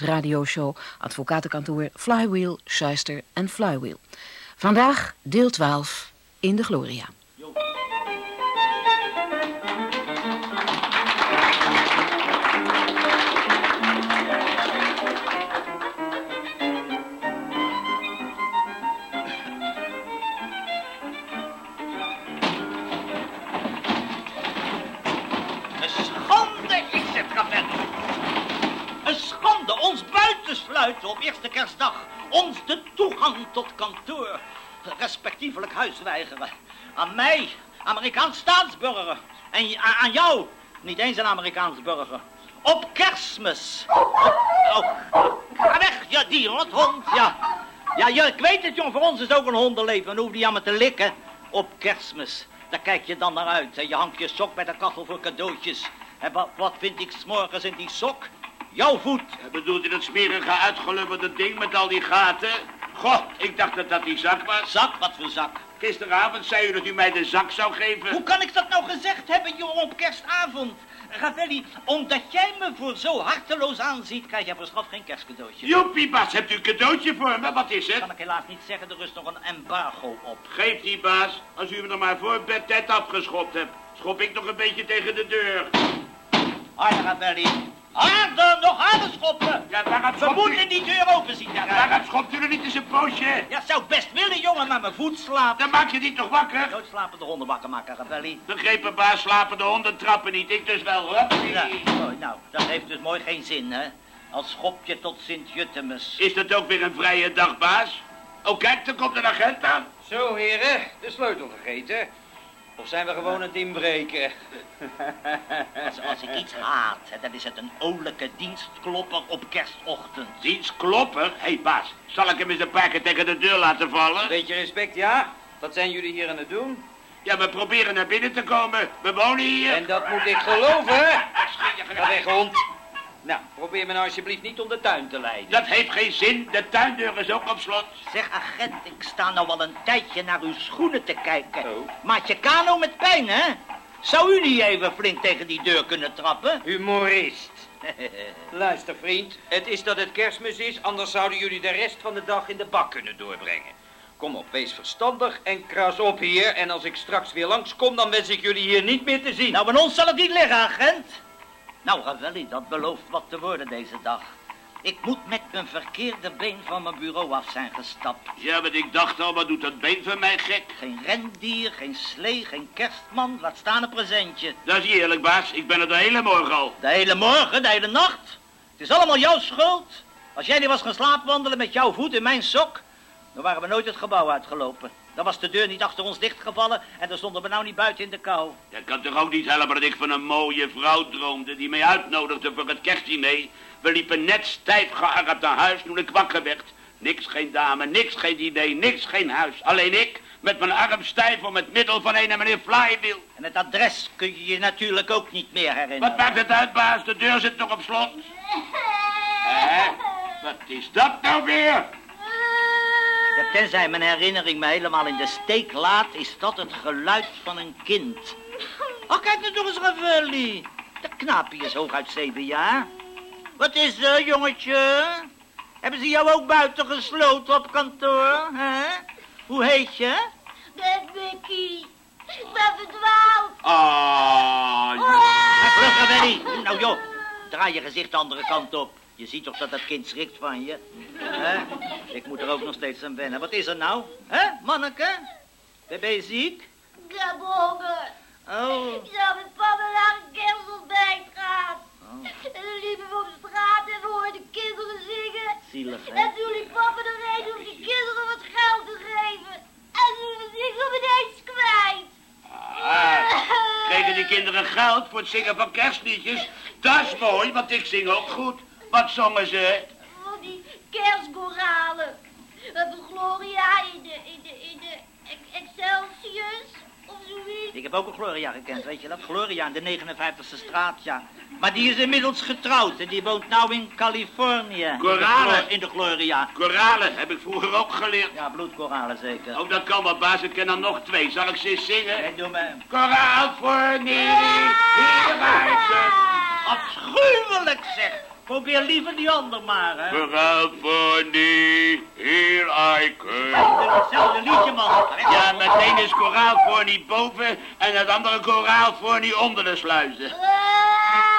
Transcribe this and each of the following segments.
radioshow, advocatenkantoor Flywheel, Schuister en Flywheel. Vandaag deel 12 in de Gloria. Op eerste kerstdag. Ons de toegang tot kantoor, respectievelijk huis weigeren. Aan mij, Amerikaans staatsburger. En aan jou, niet eens een Amerikaans burger. Op kerstmis. Oh, ga weg, ja, die rothond, ja. Ja, ja, ik weet het, jong, voor ons is ook een hondenleven. Dan hoef je aan me te likken. Op kerstmis. Daar kijk je dan naar uit. En je hangt je sok bij de kachel voor cadeautjes. En wat, wat vind ik s'morgens in die sok? Jouw voet. Bedoelt u dat smerige uitgelubberde ding met al die gaten? Goh, ik dacht dat dat die zak was. Zak, wat voor zak? Gisteravond zei u dat u mij de zak zou geven. Hoe kan ik dat nou gezegd hebben, jongen, op kerstavond? Ravelli, omdat jij me voor zo harteloos aanziet, krijg jij voor straf geen kerstcadeautje. Joepie, Bas, hebt u een cadeautje voor me? Wat is het? Kan ik helaas niet zeggen, er is nog een embargo op. Geef die baas, als u me er maar voor bedtijd afgeschopt hebt. Schop ik nog een beetje tegen de deur. Harder, Ravelli. Harder, nog harder schoppen. Ja, waarom We schopt u... moeten die deur open zien daaruit. Waarom schopt u er niet eens een poosje? Ja, zou ik best willen, jongen, maar mijn voet slaapt. Dan maak je die toch wakker? Nooit slapen de honden wakker maken, Ravelli. Begrepen, baas, slapen de honden trappen niet. Ik dus wel, hoor. Ja, nou, dat heeft dus mooi geen zin, hè? Als schopje tot Sint-Juttemus. Is dat ook weer een vrije dag, baas? Oh, kijk, er komt een agent aan. Zo, heren, de sleutel vergeten. Of zijn we gewoon aan het inbreken? Als, als ik iets haat, dan is het een olijke dienstklopper op kerstochtend. Dienstklopper? Hé, hey, baas, zal ik hem eens een paar keer tegen de deur laten vallen? Beetje respect, ja? Wat zijn jullie hier aan het doen? Ja, we proberen naar binnen te komen. We wonen hier. En dat moet ik geloven, hè? Ga weg, hond. Nou, probeer me nou alsjeblieft niet om de tuin te leiden. Dat heeft geen zin. De tuindeur is ook op slot. Zeg, agent, ik sta nou al een tijdje naar uw schoenen te kijken. Oh. Maat je kano met pijn, hè? Zou u niet even flink tegen die deur kunnen trappen? Humorist. Luister, vriend. Het is dat het kerstmis is, anders zouden jullie de rest van de dag in de bak kunnen doorbrengen. Kom op, wees verstandig en kras op hier. En als ik straks weer langskom, dan wens ik jullie hier niet meer te zien. Nou, bij ons zal het niet liggen, agent. Nou, Ravelli, dat belooft wat te worden deze dag. Ik moet met mijn verkeerde been van mijn bureau af zijn gestapt. Ja, want ik dacht al, wat doet dat been van mij gek? Geen rendier, geen slee, geen kerstman, laat staan een presentje. Dat is eerlijk, baas. Ik ben er de hele morgen al. De hele morgen, de hele nacht. Het is allemaal jouw schuld. Als jij niet was gaan slaapwandelen met jouw voet in mijn sok, dan waren we nooit het gebouw uitgelopen. Dan was de deur niet achter ons dichtgevallen en dan stonden we nou niet buiten in de kou. Dat kan toch ook niet helpen dat ik van een mooie vrouw droomde die mij uitnodigde voor het kerstdiner. We liepen net stijf gearmd naar huis toen ik wakker werd. Niks geen dame, niks geen diner, niks geen huis. Alleen ik, met mijn arm stijf om het middel van een en meneer Flywheel. En het adres kun je je natuurlijk ook niet meer herinneren. Wat maakt het uit, baas? De deur zit nog op slot. Hè? Wat is dat nou weer? Ja, tenzij mijn herinnering me helemaal in de steek laat, is dat het geluid van een kind. Ach, kijk nou toch eens, Ravelli. Dat knaapje is hooguit zeven jaar. Wat is er, jongetje? Hebben ze jou ook buiten gesloten op kantoor, hè? Hoe heet je? Mickey. Ik ben verdwaald. Ah, ja. Ah, Vlug, Ravelli. Nou joh, draai je gezicht de andere kant op. Je ziet toch dat dat kind schrikt van je? Hè? Ik moet er ook nog steeds aan wennen. Wat is er nou? Hè, manneke? Ben je ziek? Ik heb honger. Oh. Ik zou met papa naar een kerstontbijt gaan. Oh. En dan liepen we op straat en we hoorden kinderen zingen. Zielig, hè? En toen liep papa erheen om die kinderen wat geld te geven. En toen was ik hem ineens kwijt. Ah, kregen die kinderen geld voor het zingen van kerstliedjes? Dat is mooi, want ik zing ook goed. Wat zongen ze? Van die kerstkoralen. We hebben Gloria in de, in de, in de Ex- Excelsius of zoiets. Ik heb ook een Gloria gekend, weet je dat? Gloria in de 59e straat, ja. Maar die is inmiddels getrouwd en die woont nou in Californië. In de Koralen. In de Gloria. Koralen heb ik vroeger ook geleerd. Ja, bloedkoralen zeker. Ook dat kan wel, baas. Ik ken er nog twee. Zal ik ze eens zingen? Kijk, doe me. Koraal voor nee, hier waait ze. Afschuwelijk zeg. Probeer liever die ander maar, hè. Vooral voor die, here I come. Hetzelfde liedje, man. Ja, meteen is koraal voor niet boven en het andere koraal voor niet onder de sluizen.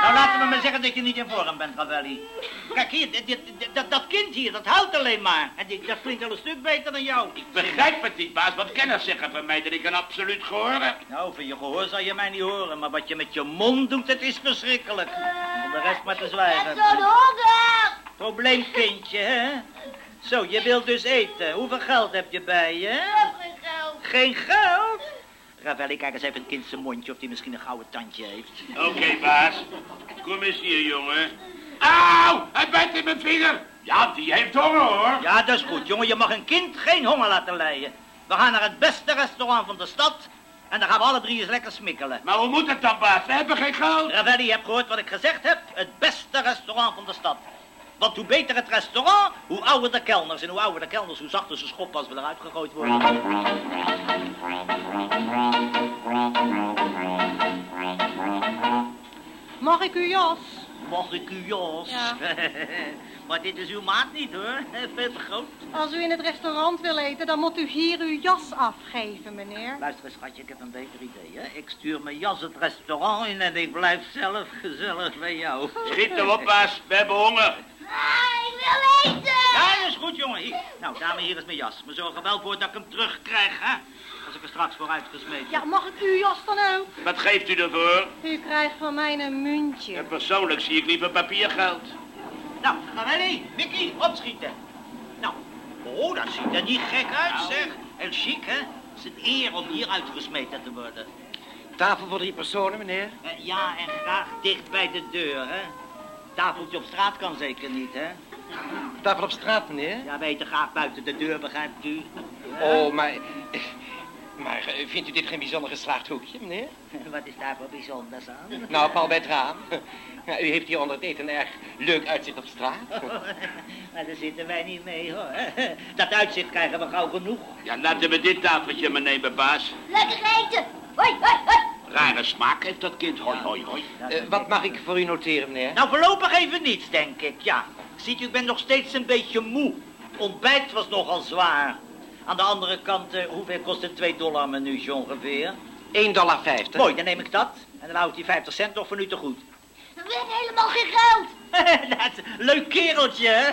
Nou, laten we maar zeggen dat je niet in vorm bent, Ravelli. Kijk hier, dit, dat, dat kind hier, dat huilt alleen maar. En die, dat klinkt al een stuk beter dan jou. Ik begrijp het niet, baas. Wat kenners zeggen van mij dat ik een absoluut gehoor heb. Nou, van je gehoor zal je mij niet horen, maar wat je met je mond doet, het is verschrikkelijk. De rest maar te zwijgen. Zo'n honger! Probleemkindje, hè? Zo, je wilt dus eten. Hoeveel geld heb je bij je? Ik heb geen geld. Geen geld? Ravelli, kijk eens even het kind zijn mondje of hij misschien een gouden tandje heeft. Oké, baas. Kom eens hier, jongen. Auw, hij bijt in mijn vinger. Ja, die heeft honger, hoor. Ja, dat is goed, jongen. Je mag een kind geen honger laten lijden. We gaan naar het beste restaurant van de stad en dan gaan we alle drie eens lekker smikkelen. Maar hoe moet het dan, baas? We hebben geen geld. Ravelli, je hebt gehoord wat ik gezegd heb? Het beste restaurant van de stad. Want hoe beter het restaurant, hoe ouder de kelners. En hoe ouder de kelners, hoe zachter ze schop als we eruit gegooid worden. Mag ik uw jas? Mag ik uw jas? Ja. maar dit is uw maat niet hoor. Veel te groot. Als u in het restaurant wil eten, dan moet u hier uw jas afgeven, meneer. Luister eens, schatje, ik heb een beter idee. Hè? Ik stuur mijn jas het restaurant in en ik blijf zelf gezellig bij jou. Schiet erop, baas. We hebben honger. Ah, ik wil eten! Ja, dat is goed, jongen. Hier. Nou, dame, hier is mijn jas. Maar zorg er wel voor dat ik hem terugkrijg, hè? Als ik er straks voor uitgesmeten. Ja, mag ik uw jas dan ook? Wat geeft u ervoor? U krijgt van mij een muntje. En persoonlijk zie ik liever papiergeld. Nou, Ravelli, Mickey, opschieten. Nou, oh, dat ziet er niet gek uit, zeg. Heel chic, hè? Het is een eer om hier uitgesmeten te worden. Tafel voor drie personen, meneer. Eh, ja, en graag dicht bij de deur, hè? Tafeltje op straat kan zeker niet, hè? Tafel op straat, meneer. Ja, eten graag buiten de deur, begrijpt u? Oh, maar... Maar eh, vindt u dit geen bijzonder geslaagd hoekje, meneer? Wat is daar voor bijzonders aan? Nou, pal bij het raam. Ja, u heeft hier onder het eten een erg leuk uitzicht op straat. maar daar zitten wij niet mee, hoor. Dat uitzicht krijgen we gauw genoeg. Ja, laten we dit tafeltje maar nemen, baas. Lekker eten! Hoi, hoi, hoi! Rare smaak heeft dat kind. Hoi, hoi, hoi. Eh, wat mag ik voor u noteren, meneer? Nou, voorlopig even niets, denk ik, ja. Ziet u, ik ben nog steeds een beetje moe. Ontbijt was nogal zwaar. Aan de andere kant, eh, hoeveel kost een 2 dollar minuutje ongeveer? 1,50 dollar. Mooi, dan neem ik dat. En dan houdt die 50 cent nog voor nu te goed. We hebben helemaal geen geld! dat leuk kereltje, hè?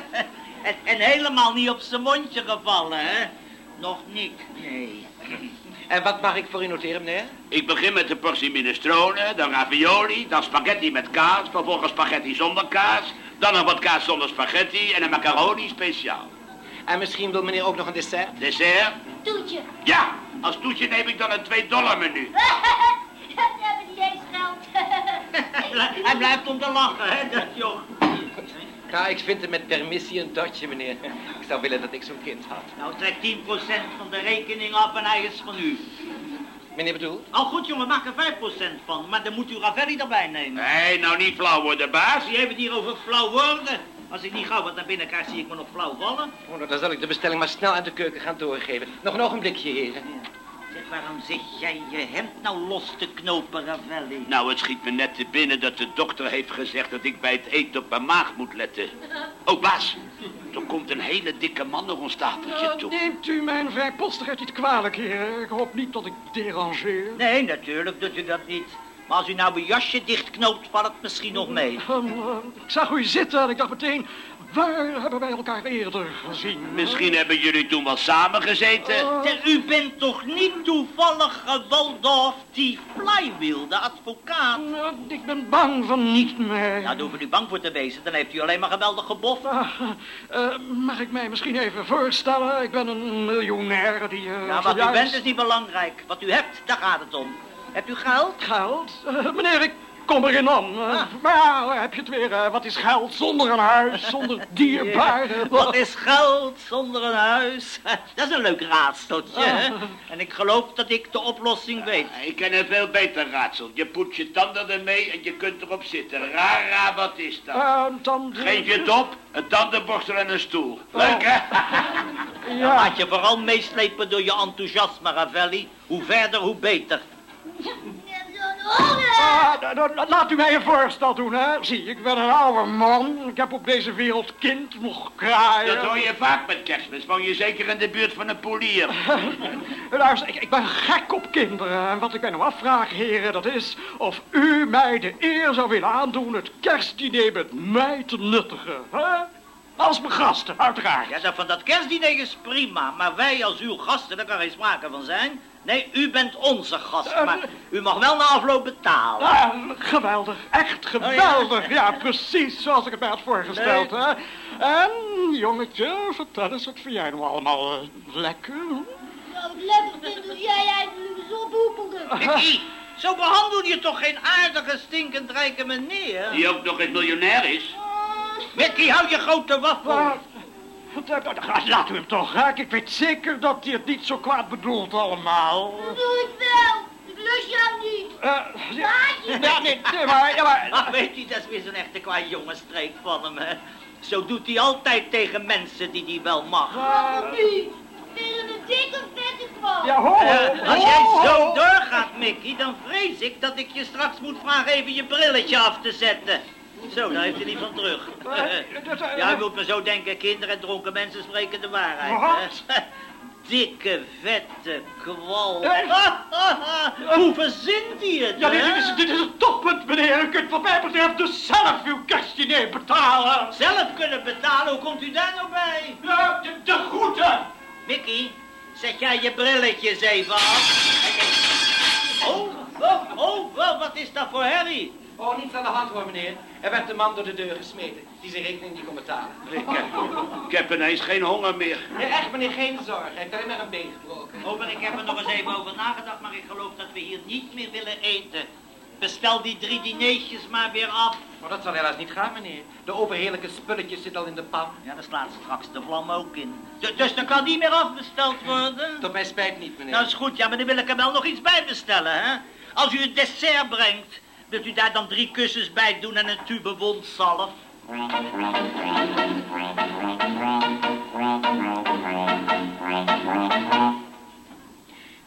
En, en helemaal niet op zijn mondje gevallen, hè? Nog niet, nee. En wat mag ik voor u noteren, meneer? Ik begin met de portie minestrone, dan ravioli, dan spaghetti met kaas, vervolgens spaghetti zonder kaas, dan nog wat kaas zonder spaghetti en een macaroni speciaal. En misschien wil meneer ook nog een dessert? Dessert? Toetje. Ja, als toetje neem ik dan een 2 dollar menu. We hebben niet eens geld. Hij blijft om te lachen, hè, dat joh. Ja, ik vind het met permissie een dotje, meneer. Ik zou willen dat ik zo'n kind had. Nou, trek 10% van de rekening af en hij is van u. Meneer bedoelt? Al goed, jongen, maak er 5% van. Maar dan moet u Ravelli erbij nemen. Nee, nou niet flauw worden, baas. Die heeft het hier over flauw worden. Als ik niet gauw wat naar binnen krijg, zie ik me nog flauw vallen. Oh, nou, dan zal ik de bestelling maar snel uit de keuken gaan doorgeven. Nog een ogenblikje, heren. Zeg, waarom zit jij je hemd nou los te knopen, Ravelli? Nou, het schiet me net te binnen dat de dokter heeft gezegd dat ik bij het eten op mijn maag moet letten. Oh, baas, er komt een hele dikke man naar ons tafeltje toe. Neemt u mijn vrijpostigheid niet kwalijk, heer. Ik hoop niet dat ik derangeer. Nee, natuurlijk doet u dat niet. Maar als u nou uw jasje dichtknoopt, valt het misschien nog mee. Ehm, eh, ik zag u zitten en ik dacht meteen, waar hebben wij elkaar eerder gezien? Misschien hebben jullie toen wel samen gezeten. Zeg, u bent toch niet toevallig Waldorf T. Flywheel, de advocaat? Eh, ik ben bang van niet meer. Nou, daar hoeft u bang voor te wezen. Dan heeft u alleen maar geweldig gebof. Ah, eh, mag ik mij misschien even voorstellen? Ik ben een miljonair die... eh, Ja, wat u bent is niet belangrijk. Wat u hebt, daar gaat het om. Hebt u geld? Geld? Eh, meneer, ik kom erin aan. Eh, Ah. Maar ja, heb je het weer. eh, wat is geld zonder een huis, zonder dierbaren? Wat is geld zonder een huis? Dat is een leuk raadseltje, hè? En ik geloof dat ik de oplossing weet. Ik ken een veel beter raadsel. Je poet je tanden ermee en je kunt erop zitten. Rara, wat is dat? Eh, dan... Geef je het op, een tandenborstel en een stoel. Leuk, hè? Dan Ja, laat je vooral meeslepen door je enthousiasme, Ravelli. Hoe verder, hoe beter. Ah, laat u mij een voorstel doen, hè. Zie, ik ben een oude man. Ik heb op deze wereld kind nog kraaien. Dat hoor je vaak met kerstmis. Woon je zeker in de buurt van een polier. Luister, ik, ik ben gek op kinderen. En wat ik mij nou afvraag, heren, dat is of u mij de eer zou willen aandoen het kerstdiner met mij te nuttigen. Hè? Als mijn gasten, uiteraard. Ja, dat van dat kerstdiner is prima, maar wij als uw gasten, daar kan geen sprake van zijn. Nee, u bent onze gast, maar u mag wel na afloop betalen. Ah, geweldig, echt geweldig. ja? precies zoals ik het mij had voorgesteld. Hè? En, jongetje, vertel eens, wat vind jij nou allemaal eh, lekker? Nou, lekker vind dat jij eindelijk eens ophoepelde. Mickey, zo behandel je toch geen aardige, stinkend rijke meneer? Die ook nog eens miljonair is. Mickey, hou je grote waffel. Ah, dat- dat- dat- Laat u hem toch, hè? Ik weet zeker dat hij het niet zo kwaad bedoelt allemaal. Dat doe ik wel. Ik lus jou niet. Eh, ja, ja, nee, nee, maar, ja, maar... Ach, weet u, dat is weer zo'n echte qua jongensstreek van hem, hè. Zo doet hij altijd tegen mensen die hij wel mag. Waarom niet? Hem een dikke vette kwal. Ja, ho, Eh, als ho, jij ho. zo doorgaat, Mickey, dan vrees ik dat ik je straks moet vragen even je brilletje af te zetten. Zo, daar heeft hij niet van terug. eh, Ja, u moet me zo denken, kinderen en dronken mensen spreken de waarheid. Wat? Dikke, vette kwal. Hoe verzint hij het, Ja, dit, is, dit is het toppunt, meneer. U kunt wat mij betreft dus zelf uw kerstdiner betalen. Zelf kunnen betalen, hoe komt u daar nou bij? Ja, de, de groeten. Mickey, zet jij je brilletjes even af. Oh, oh, oh, wat is dat voor herrie? Oh, niets aan de hand hoor, meneer. Er werd een man door de deur gesmeten die zijn rekening niet kon betalen. Ik heb, ik heb ineens geen honger meer. Ja, echt meneer, geen zorg. Hij heeft alleen maar een been gebroken. Oh, maar ik heb er nog eens even over nagedacht, maar ik geloof dat we hier niet meer willen eten. Bestel die drie dineetjes maar weer af. Maar dat zal helaas niet gaan, meneer. De overheerlijke spulletjes zitten al in de pan. Ja, daar slaat straks de vlam ook in. Du- dus dan kan die meer afbesteld worden? Tot mijn spijt niet, meneer. Nou is goed, ja, maar dan wil ik er wel nog iets bij bestellen, hè? Als u het dessert brengt, wilt u daar dan drie kussens bij doen en een tube wondzalf?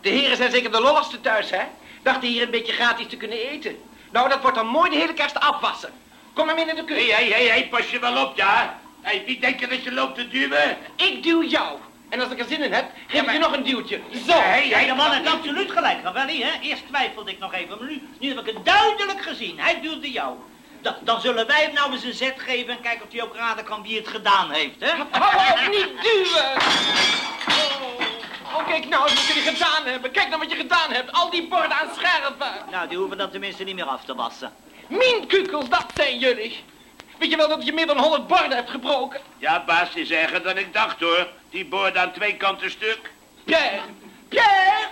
De heren zijn zeker de lolligste thuis, hè? Dachten hier een beetje gratis te kunnen eten. Nou, dat wordt dan mooi de hele kerst afwassen. Kom maar mee naar de Hé, keuken. hé, hé, hé, pas je wel op, ja? Hé, wie denkt er dat je loopt te duwen? Ik duw jou. En als ik er zin in heb, geef ik je nog een duwtje. Zo. Hé, de man heeft absoluut gelijk, Ravelli, hè? Eerst twijfelde ik nog even, maar nu, nu heb ik het duidelijk gezien. Hij duwde jou. Da- dan zullen wij hem nou eens een zet geven en kijken of hij ook raden kan wie het gedaan heeft, hè? Hou op, niet duwen. Oh. Oh, kijk nou eens wat jullie gedaan hebben. Kijk nou wat je gedaan hebt. Al die borden aan scherven. Nou, die hoeven dan tenminste niet meer af te wassen. Minkukels, dat zijn jullie. Weet je wel dat je meer dan 100 borden hebt gebroken? Ja, baas, is erger dan ik dacht, hoor. Die borden aan twee kanten stuk. Pierre, Pierre,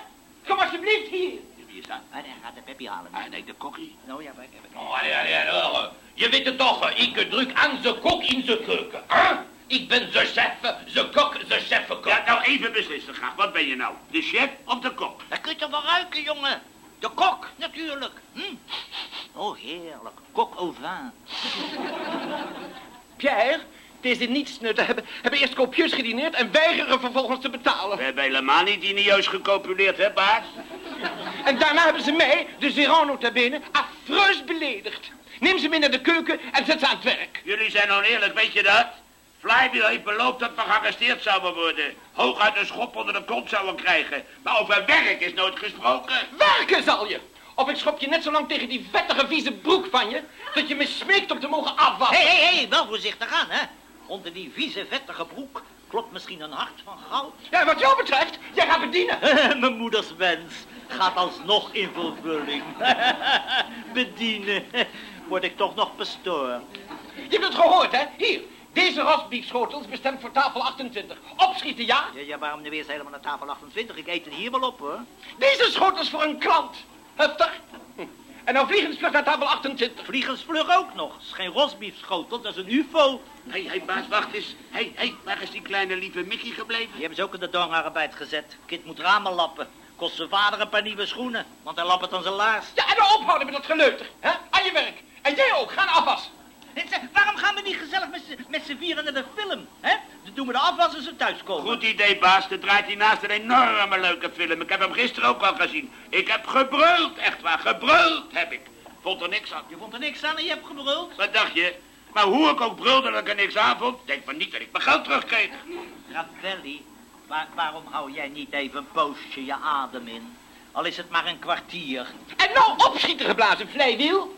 kom alsjeblieft hier. Wie is dat? Ah, nee, gaat de Peppy halen. Ah, nee, de kokkie. Nou ja, maar ik heb het. Oh, ja, ja. Je weet het toch, ik druk aan de kok in de keuken. Hè? Ik ben de chef, de kok, de chef kok. Ja, nou even beslissen graag. Wat ben je nou? De chef of de kok? Dat kun je toch wel ruiken, jongen? De kok, natuurlijk. Hm? Oh, heerlijk. Kok au vin. Pierre, deze nietsnutten hebben, hebben eerst kopieus gedineerd en weigeren vervolgens te betalen. We hebben helemaal niet dinieus gecopuleerd, hè, baas? En daarna hebben ze mij, de Zeran nota bene, affreus beledigd. Neem ze mee naar de keuken en zet ze aan het werk. Jullie zijn oneerlijk, weet je dat? Flywheel heeft beloofd dat we gearresteerd zouden worden. Hooguit een schop onder de kont zouden krijgen. Maar over werk is nooit gesproken. Werken zal je! Of ik schop je net zo lang tegen die vettige vieze broek van je, dat je me smeekt om te mogen afwassen. Hé, hé, hé, wel voorzichtig aan, hè? Onder die vieze, vettige broek klopt misschien een hart van goud. Ja, wat jou betreft, jij gaat bedienen. Mijn moeders wens gaat alsnog in vervulling. Bedienen. Word ik toch nog pastoor. Je hebt het gehoord, hè? Hier, deze rosbiefschotel is bestemd voor tafel 28. Opschieten, ja? Ja, ja, waarom nu eerst helemaal naar tafel 28? Ik eet het hier wel op, hoor. Deze schotel is voor een klant. Heftig. En nou vliegensvlug naar tafel 28. Vliegensvlug ook nog. Het is geen rosbiefschotel, dat is een ufo. Hé, hé, baas, wacht eens. Hé, hé, waar is die kleine lieve Mickey gebleven? Die hebben ze ook in de dwangarbeid gezet. Kind moet ramen lappen. Kost zijn vader een paar nieuwe schoenen, want hij lappert aan zijn laars. Ja, en nou ophouden met dat geleuter, hè? Aan je werk. En jij ook, ga naar afwas. En zeg, waarom gaan we niet gezellig met z'n- vieren naar de film, hè? Dan doen we moeten af als ze thuiskomen. Goed idee, baas. Er draait hij naast een enorme leuke film. Ik heb hem gisteren ook al gezien. Ik heb gebruld, echt waar. Gebruld heb ik. Vond er niks aan. Je vond er niks aan en je hebt gebruld? Wat dacht je? Maar hoe ik ook brulde dat ik er niks aan vond, denk maar niet dat ik mijn geld terugkreeg. Ravelli, waar- waarom hou jij niet even een poosje je adem in? Al is het maar een kwartier. En nou opschieten geblazen, vlijwiel.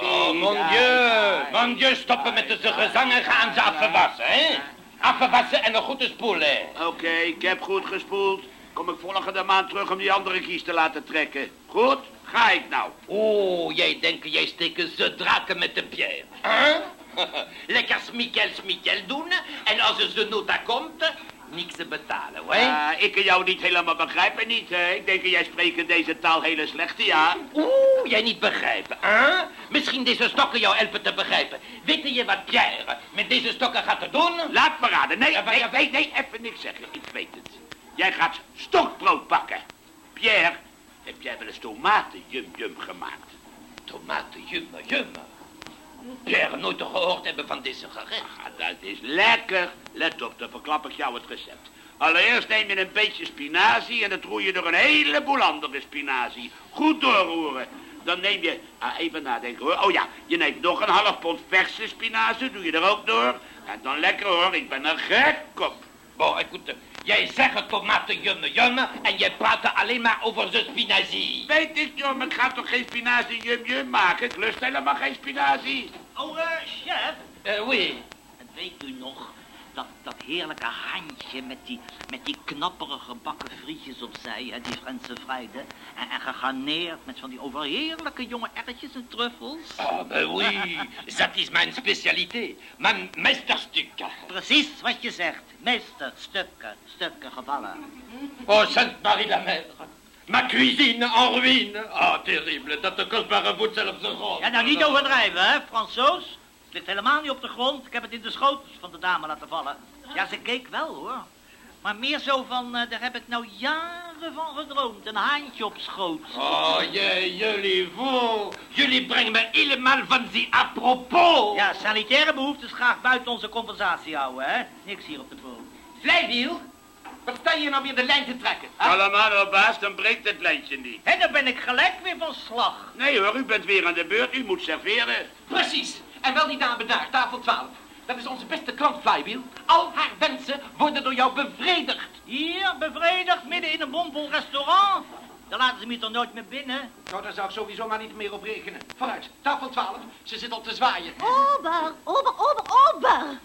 Oh, mon Dieu. Mon Dieu, stoppen met de gezang en gaan ze afwassen, hè? Afwassen en een goede spoelen. Oké, ik heb goed gespoeld. Kom ik volgende maand terug om die andere kies te laten trekken. Goed? Ga ik nou. Oh, jij denkt, jij steken ze draken met de Pierre. Hè? Lekker smikkel, smikkel doen. En als er ze nota komt, niks te betalen, hoor. Ja, ik kan jou niet helemaal begrijpen, niet, hè? Ik denk dat jij spreekt in deze taal hele slechte, ja? Oeh, jij niet begrijpen, hè? Misschien deze stokken jou helpen te begrijpen. Weet je wat Pierre met deze stokken gaat te doen? Laat me raden. Nee, Ja, nee, nee, nee, even niks zeggen. Ik weet het. Jij gaat stokbrood bakken. Pierre, heb jij wel eens tomaten jum-jum gemaakt? Tomaten, Pierre nooit gehoord hebben van deze gerecht. Ah, dat is lekker. Let op, dan verklap ik jou het recept. Allereerst neem je een beetje spinazie en dan roer je door een heleboel andere spinazie. Goed doorroeren. Dan neem je, ah, even nadenken hoor. Oh ja, je neemt nog een half pond verse spinazie, doe je er ook door. En dan lekker hoor, ik ben er gek op. Bon, écoute, jij zegt tomaten, jummer, jummer en jij praat alleen maar over de spinazie. Weet ik joh, maar ik ga toch geen spinazie jum-jum maken? Ik lust helemaal geen spinazie. Oh, eh, chef, Eh, oui. weet u nog dat, dat heerlijke handje met die, met die knappere gebakken frietjes opzij, hè, die Franse vrijden, en, en gegarneerd met van die overheerlijke jonge erwtjes en truffels? Oh, ben oui, dat is mijn specialiteit. Mijn meesterstuk. Precies wat je zegt, meester, stukken, gevallen. Oh, Sainte-Marie la Mère. Ma cuisine en ruïne. Ah, terrible, dat de kostbare voedsel op zijn grond. Ja, nou niet overdrijven, hè, Fransoos. Het ligt helemaal niet op de grond. Ik heb het in de schoot van de dame laten vallen. Ja, ze keek wel, hoor. Maar meer zo van, eh, daar heb ik nou jaren van gedroomd. Een haantje op schoot. Oh, jee, jullie vol. Jullie brengen me helemaal van die apropos. Ja, sanitaire behoeftes graag buiten onze conversatie houden, hè. Niks hier op de boot. Vlijwiel, wat sta je nou weer de lijn te trekken? hè? Allemaal op baas, dan breekt het lijntje niet. Hé, dan ben ik gelijk weer van slag. Nee hoor, u bent weer aan de beurt, u moet serveren. Precies. En wel die dame daar, tafel 12. Dat is onze beste klant, Vlijwiel. Al haar wensen worden door jou bevredigd. Hier, bevredigd, midden in een bomvol restaurant. Dan laten ze me toch nooit meer binnen. Nou, daar zou ik sowieso maar niet meer op rekenen. Vooruit, tafel 12. Ze zit al te zwaaien. Ober, ober, ober, ober.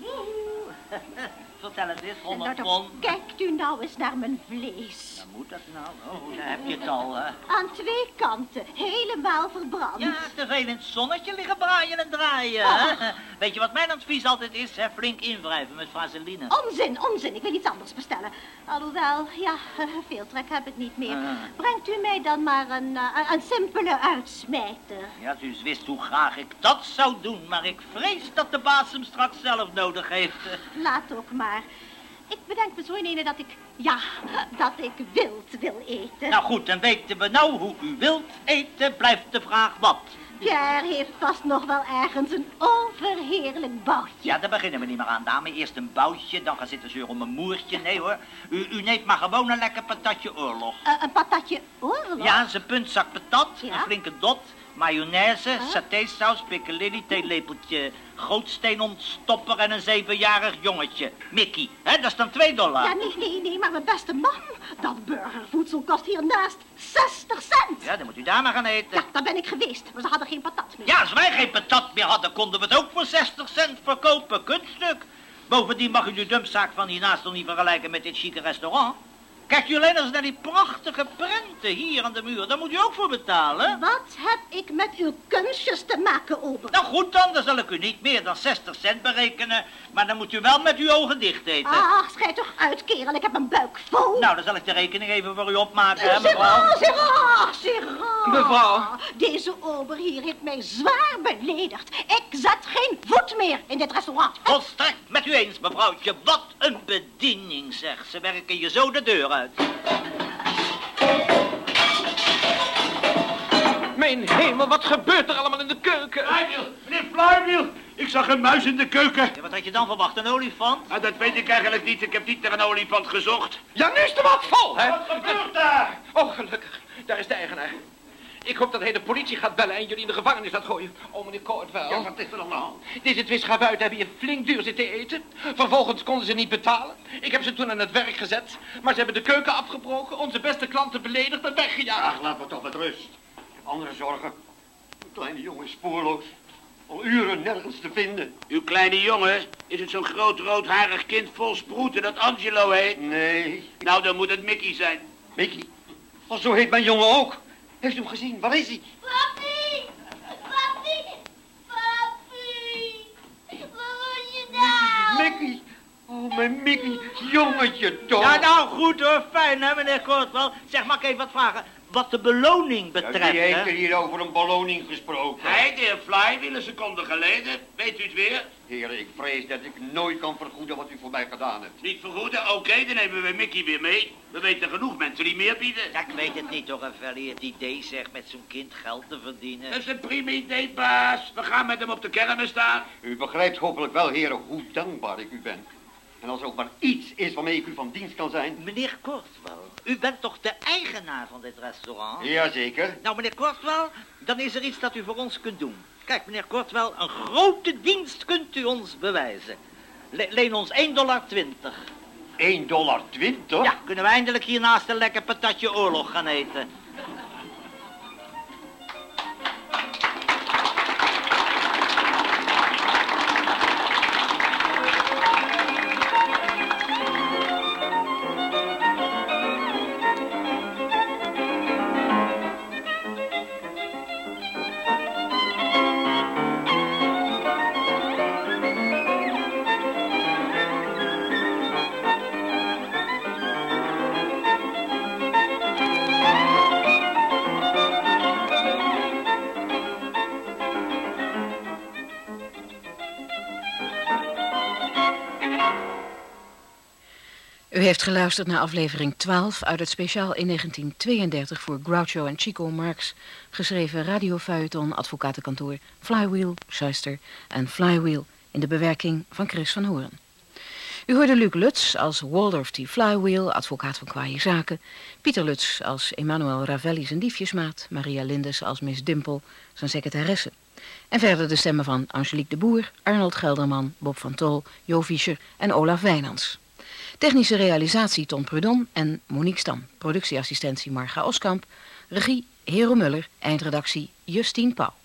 Vertel het eens, Nou, 100 dan pond. kijkt u nou eens naar mijn vlees. Dan moet dat nou. Oh, daar heb je het al, hè. Aan twee kanten, helemaal verbrand. Ja, te veel in het zonnetje liggen braaien en draaien. hè? Weet je wat mijn advies altijd is? Hè? Flink invrijven met vaseline. Onzin, onzin. Ik wil iets anders bestellen. Alhoewel, ja, veel trek heb ik niet meer. Ah. Brengt u mij dan maar een, eh, een simpele uitsmijter. Ja, als u eens wist hoe graag ik dat zou doen. Maar ik vrees dat de baas hem straks zelf nodig heeft. Laat ook maar. Ik bedenk me zo in ene dat ik, ja, dat ik wild wil eten. Nou goed, dan weten we nou hoe u wilt eten. Blijft de vraag wat. Pierre heeft vast nog wel ergens een overheerlijk boutje. Ja, daar beginnen we niet meer aan, dame. Eerst een boutje, dan gaan zitten zeuren om een moertje. Nee hoor, u, u neemt maar gewoon een lekker patatje oorlog. Eh, een patatje oorlog. Ja, zijn puntzak patat, Ja? een flinke dot, mayonaise, satésaus, piccalilli, theelepeltje gootsteen ontstopper en een zevenjarig jongetje. Mickey, hè, dat is dan 2 dollar. Ja, nee, nee, nee, maar mijn beste man. Dat burgervoedsel kost hiernaast 60 cent. Ja, dan moet u daar maar gaan eten. Ja, daar ben ik geweest, maar ze hadden geen patat meer. Ja, als wij geen patat meer hadden, konden we het ook voor 60 cent verkopen. Kunststuk. Bovendien mag u de dumpzaak van hiernaast nog niet vergelijken met dit chique restaurant. Kijkt u alleen eens naar die prachtige prenten hier aan de muur. Daar moet u ook voor betalen. Wat heb ik met uw kunstjes te maken, Ober? Nou goed dan, dan zal ik u niet meer dan 60 cent berekenen. Maar dan moet u wel met uw ogen dicht eten. Ach, schijt toch uit, kerel. Ik heb een buik vol. Nou, dan zal ik de rekening even voor u opmaken, hè, mevrouw. Gérard, Gérard, Gérard. Mevrouw. Deze ober hier heeft mij zwaar beledigd. Ik zet geen voet meer in dit restaurant. Volstrekt met u eens, mevrouwtje. Wat een bediening, zeg. Ze werken je zo de deur uit. Mijn hemel, wat gebeurt er allemaal in de keuken? Flywheel, meneer Flywheel. Ik zag een muis in de keuken. Ja, wat had je dan verwacht, een olifant? Ah, dat weet ik eigenlijk niet. Ik heb niet naar een olifant gezocht. Ja, nu is de wat vol, hè? Wat gebeurt daar? Oh, gelukkig. Daar is de eigenaar. Ik hoop dat hij de politie gaat bellen en jullie in de gevangenis gaat gooien. Oh, meneer Courtwell. Ja, wat is er aan de hand? Deze twee schavuiten hebben hier flink duur zitten eten. Vervolgens konden ze niet betalen. Ik heb ze toen aan het werk gezet. Maar ze hebben de keuken afgebroken, onze beste klanten beledigd en weggejaagd. Ach, laat me toch met rust. Ik heb Andere zorgen. Mijn kleine jongen is spoorloos. Al uren nergens te vinden. Uw kleine jongen, is het zo'n groot roodharig kind vol sproeten dat Angelo heet? Nee. Nou, dan moet het Mickey zijn. Mickey. Oh, zo heet mijn jongen ook. Heeft u hem gezien? Waar is hij? Papi! Papi! Papi! Waar was je nou? Mickey. Oh, mijn Mickey. Jongetje toch. Ja, nou goed hoor, fijn hè, meneer Kortwel. Zeg, mag ik even wat vragen? Wat de beloning Ja, betreft, wie heeft er hier over een beloning gesproken? Hij, de heer Flywheel, een seconde geleden. Weet u het weer? Heren, ik vrees dat ik nooit kan vergoeden wat u voor mij gedaan hebt. Niet vergoeden? Oké, dan nemen we Mickey weer mee. We weten genoeg mensen die meer bieden. Ja, ik weet het niet hoor, Ravelli. Het idee zegt met zo'n kind geld te verdienen. Dat is een prima idee, baas. We gaan met hem op de kermis staan. U begrijpt hopelijk wel, heren, hoe dankbaar ik u ben. En als er ook maar iets is waarmee ik u van dienst kan zijn. Meneer Kortwel, u bent toch de eigenaar van dit restaurant? Jazeker. Nou, meneer Kortwel, dan is er iets dat u voor ons kunt doen. Kijk, meneer Kortwel, een grote dienst kunt u ons bewijzen. Le- leen ons 1,20 dollar. 1,20 dollar. Ja, kunnen we eindelijk hiernaast een lekker patatje oorlog gaan eten. U heeft geluisterd naar aflevering 12 uit het speciaal in 1932 voor Groucho en Chico Marx geschreven radiofeuilleton advocatenkantoor Flywheel, Schuister en Flywheel in de bewerking van Chris van Hoorn. U hoorde Luc Lutz als Waldorf T. Flywheel, advocaat van kwaaie zaken, Pieter Lutz als Emmanuel Ravelli zijn liefjesmaat, Maria Lindes als Miss Dimpel, zijn secretaresse. En verder de stemmen van Angelique de Boer, Arnold Gelderman, Bob van Tol, Jo Fischer en Olaf Wijnands. Technische realisatie Tom Prudon en Monique Stam. Productieassistentie Marga Oskamp. Regie Hero Muller. Eindredactie Justine Pauw.